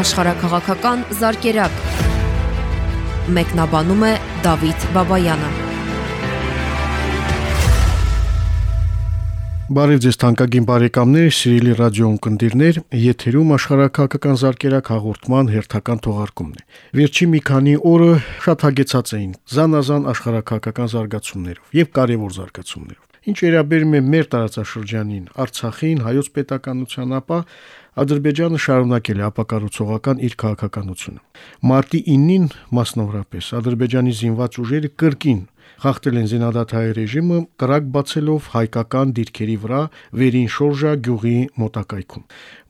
աշխարհակղական զարգերակ։ Մեկնաբանում է Դավիթ Բաբայանը։ Բարև ձեզ թանկագին բարեկամներ, սիրելի ռադիո ունկնդիրներ, եթերում աշխարհակղական զարգերակ հաղորդման հերթական թողարկումն է։ Վերջի մի քանի օրը շատ հագեցած էին զանազան աշխարհակղական զարգացումներով եւ կարևոր զարգացումներով։ Ինչ վերաբերում է մեր տարածաշրջանին, Արցախին, հայոց պետականության, ապա Ադրբեջանը շարունակել է ապակառուցողական իր քաղաքականությունը։ Մարտի 9-ին մասնավորապես Ադրբեջանի զինված ուժերը կրկին խախտել են զինադադարի ռեժիմը կրակ բացելով հայկական դիրքերի վրա վերին շորժա գյուղի մոտակայքում։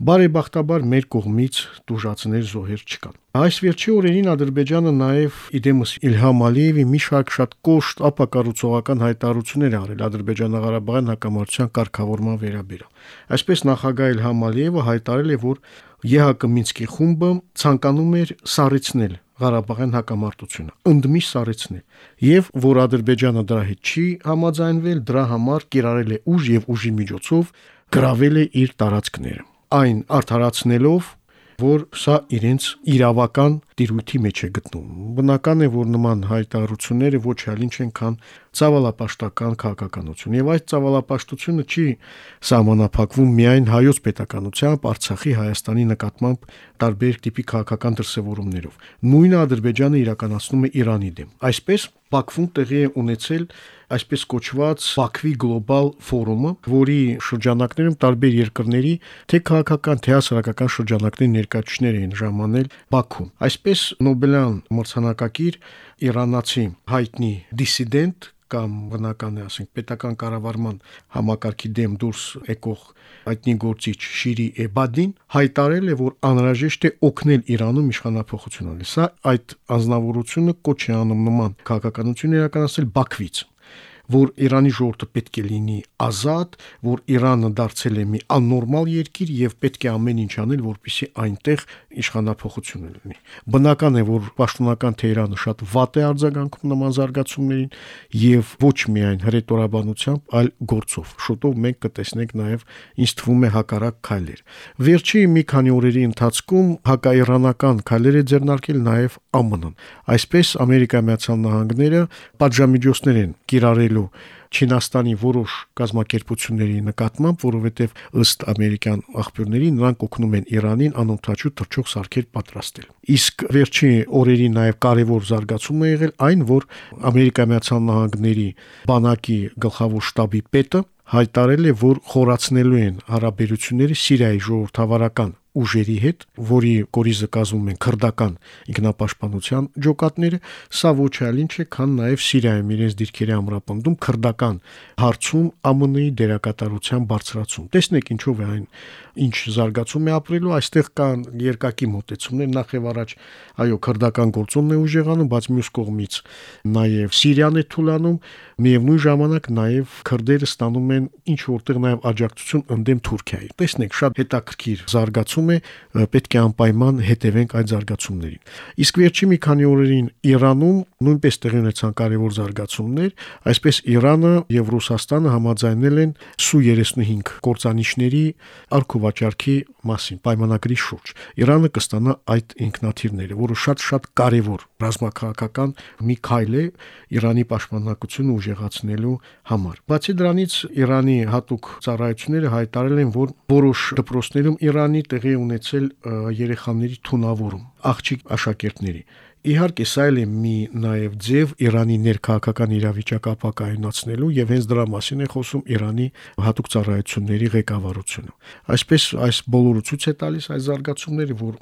Բարեբախտաբար մեր կողմից դժվարներ զոհեր չկան։ Այս վերջի օրերին Ադրբեջանը նաև իդեմս Իլհամ Ալիևի մի շարք շատ կոշտ ապակառուցողական հայտարարություններ արել Ադրբեջանա-Ղարաբաղյան հակամարտության կարգավորման վերաբերյալ։ Այսպես նախագահ Իլհամ Ալիևը հայտարարել է, որ ԵՀԿ Մինսկի խումբը ցանկանում էր սառեցնել Ղարաբաղյան հակամարտությունը, ընդմիշտ սառեցնել եւ որ Ադրբեջանը դրա հետ չի համաձայնվել, դրա համար կիրառել է ուժ եւ ուժի միջոցով գրավել է իր տարածքները։ Այն արդարացնելով որ սա իրենց իրավական տիրույթի մեջ է գտնում։ Բնական է, որ նման հայտարարությունները ոչ այլ ինչ են, քան ցավալապաշտական քաղաքականություն։ Եվ այդ ցավալապաշտությունը չի սահմանափակվում միայն հայոց պետականությամբ, Արցախի, Հայաստանի նկատմամբ տարբեր տիպի քաղաքական դրսևորումներով։ Նույնը Ադրբեջանը իրականացնում է Իրանի դեմ։ Այսպես Բաքվում տեղի է ունեցել այսպես կոչված Բաքվի գլոբալ ֆորումը, որի շրջանակներում տարբեր երկրների թե քաղաքական, թե հասարակական շրջանակների ներկայացուցիչներ էին ժամանել Բաքու։ Այսպես Նոբելյան մրցանակակիր իրանացի հայտնի դիսիդենտ կամ բնական է ասենք պետական կառավարման համակարգի դեմ դուրս եկող հայտնի գործիչ Շիրի Էբադին հայտարել է, որ անհրաժեշտ է օգնել Իրանում իշխանապողություն անել։ Սա այդ անznավորությունը կոչ է անում նման քաղաքականություն իրականացնել Բաքվից որ Իրանի ժողովուրդը պետք է լինի ազատ, որ Իրանը դարձել է մի աննորմալ երկիր եւ պետք է ամեն ինչ անել, որպեսզի այնտեղ իշխանապողություն լինի։ Բնական է, որ պաշտոնական Թեհրանը շատ վատ է արձագանքում նման զարգացումներին եւ ոչ միայն հրետորաբանությամբ, այլ գործով։ Շուտով մենք կտեսնենք նաեւ ինչ թվում է հակառակ քայլեր։ Վերջի մի քանի օրերի ընթացքում հակաիրանական քայլեր է ձեռնարկել նաեւ ԱՄՆ-ն։ Այսպես Ամերիկայի Միացյալ Նահանգները պատժամիջոցներ են կիրառել ստեղծելու Չինաստանի որոշ կազմակերպությունների նկատմամբ, որովհետև ըստ ամերիկյան աղբյուրների նրանք օգնում են Իրանին անօթաչու թռչող սարքեր պատրաստել։ Իսկ վերջի օրերի նաև կարևոր զարգացում է եղել այն, որ Ամերիկայի Միացյալ Նահանգների բանակի գլխավոր շտաբի պետը հայտարել է, որ խորացնելու են հարաբերությունները Սիրիայի ժողովրդավարական ուժերի հետ, որի կորիզը կազմում են քրդական ինքնապաշտպանության ջոկատները, սա ոչ այլ ինչ է, քան նաև Սիրիայում իրենց դիրքերի ամրապնդում քրդական հարցում ԱՄՆ-ի դերակատարության բարձրացում։ Տեսնեք ինչով է այն ինչ զարգացում է ապրելու, այստեղ կան երկակի մոտեցումներ, նախ եւ առաջ այո, քրդական գործոնն է ուժեղանում, բայց մյուս կողմից նաև Սիրիան է թուլանում, միևնույն ժամանակ նաև քրդերը ստանում են ինչ որտեղ նաև աջակցություն ընդդեմ Թուրքիայի։ Տեսնեք, շատ հետաքրքիր զարգացում ասում է, պետք է անպայման հետևենք այդ զարգացումներին։ Իսկ վերջի մի քանի օրերին Իրանում նույնպես տեղի ունեցան կարևոր զարգացումներ, այսպես Իրանը եւ Ռուսաստանը համաձայնել են Սու-35 կորցանիչների արքուվաճառքի մասին պայմանագրի շուրջ։ Իրանը կստանա այդ ինքնաթիռները, որը շատ-շատ կարևոր ռազմաքաղաքական մի քայլ է Իրանի պաշտպաննակությունը ուժեղացնելու համար։ Բացի դրանից Իրանի հատուկ ծառայությունները հայտարարել են, որ որոշ դպրոցներում Իրանի տեղի ունեցել երեխաների թունավորում, աղջիկ աշակերտների Իհարկե, սա էլ է մի նաև ձև Իրանի ներքաղաքական իրավիճակը ապակայունացնելու եւ հենց դրա մասին է խոսում Իրանի հատուկ ծառայությունների ղեկավարությունը։ Այսպես այս բոլորը ցույց է տալիս այս զարգացումները, որ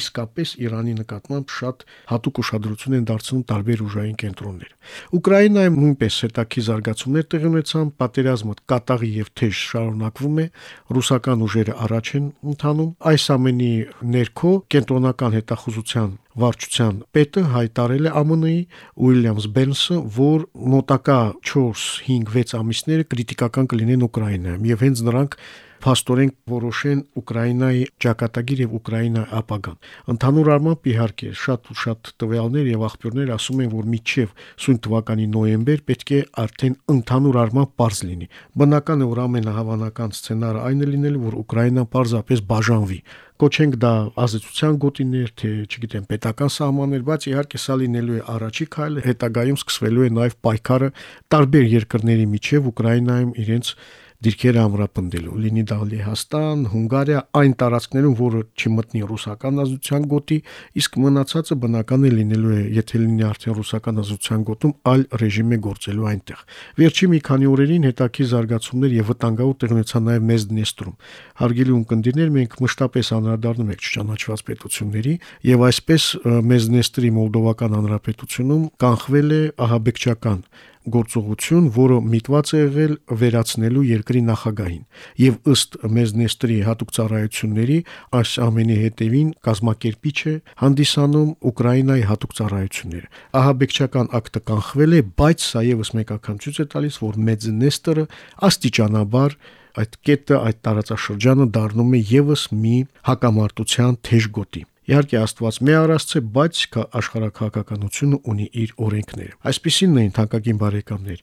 իսկապես Իրանի նկատմամբ շատ հատուկ ուշադրություն են դարձնում տարբեր ուժային կենտրոններ։ Ուկրաինայում նույնպես հետաքի զարգացումներ տեղի ունեցան, պատերազմը կատաղի եւ թեժ շարունակվում է, ռուսական ուժերը առաջ են ընթանում։ Այս ամենի ներքո կենտրոնական հետախուզության վարչության պետը հայտարել է ԱՄՆ-ի Ուիլյամս Բենսը, որ մոտակա 4-5-6 ամիսները քրիտիկական կլինեն Ուկրաինայում եւ հենց նրանք փաստորեն որոշեն Ուկրաինայի ճակատագիր եւ Ուկրաինայի ապագան։ Ընդհանուր առմամբ իհարկե շատ ու շատ տվյալներ եւ աղբյուրներ ասում են, որ միջև սույն թվականի նոյեմբեր պետք է արդեն ընդհանուր առմամբ པարզ լինի։ Բնական է, որ ամենահավանական սցենարը այն է լինելու, որ Ուկրաինան պարզապես բաժանվի կոչենք դա ազատության գոտիներ, թե, չգիտեմ, պետական սահմաններ, բայց իհարկե սա լինելու է առաջի քայլը, հետագայում սկսվելու է նաև պայքարը տարբեր երկրների միջև Ուկրաինայում իրենց դիրքերը ամրապնդելու։ Լինի դա Լեհաստան, Հունգարիա, այն տարածքներում, որը չմտնի ռուսական ազատության գոտի, իսկ մնացածը բնական է լինելու է, եթե լինի արդեն ռուսական ազատության գոտում, այլ ռեժիմ է գործելու այնտեղ։ Վերջի մի քանի օրերին հետաքի զարգացումներ եւ վտանգավոր տեղ ունեցան նաեւ մեծ Դնեստրում։ Հարգելի ունկնդիրներ, մենք մշտապես անդրադառնում ենք չճանաչված պետությունների եւ այսպես մեծ Դնեստրի Մոլդովական հանրապետությունում կանխվել է ահաբեկչական գործողություն, որը միտված է եղել վերացնելու երկրի նախագահին։ Եվ ըստ Մեզնեստրի հատուկ ծառայությունների այս ամենի հետևին կազմակերպիչ է հանդիսանում Ուկրաինայի հատուկ ծառայությունները։ Ահաբեկչական ակտը կանխվել է, բայց սա եւս մեկ անգամ ցույց է տալիս, որ Մեզնեստրը աստիճանաբար այդ կետը, այդ տարածաշրջանը դառնում է եւս մի հակամարտության թեժ գոտի։ Իհարկե Աստված մի առասցե, բայց աշխարհակահաղականությունը ունի իր օրենքները։ Այսպիսինն էին թանկագին բարեկամներ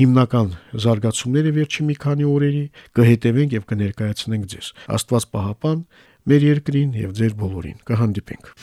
հիմնական զարգացումները վերջի մի քանի օրերի կհետևենք եւ կներկայացնենք ձեզ։ Աստված պահապան մեր երկրին եւ ձեր բոլորին։ Կհանդիպենք։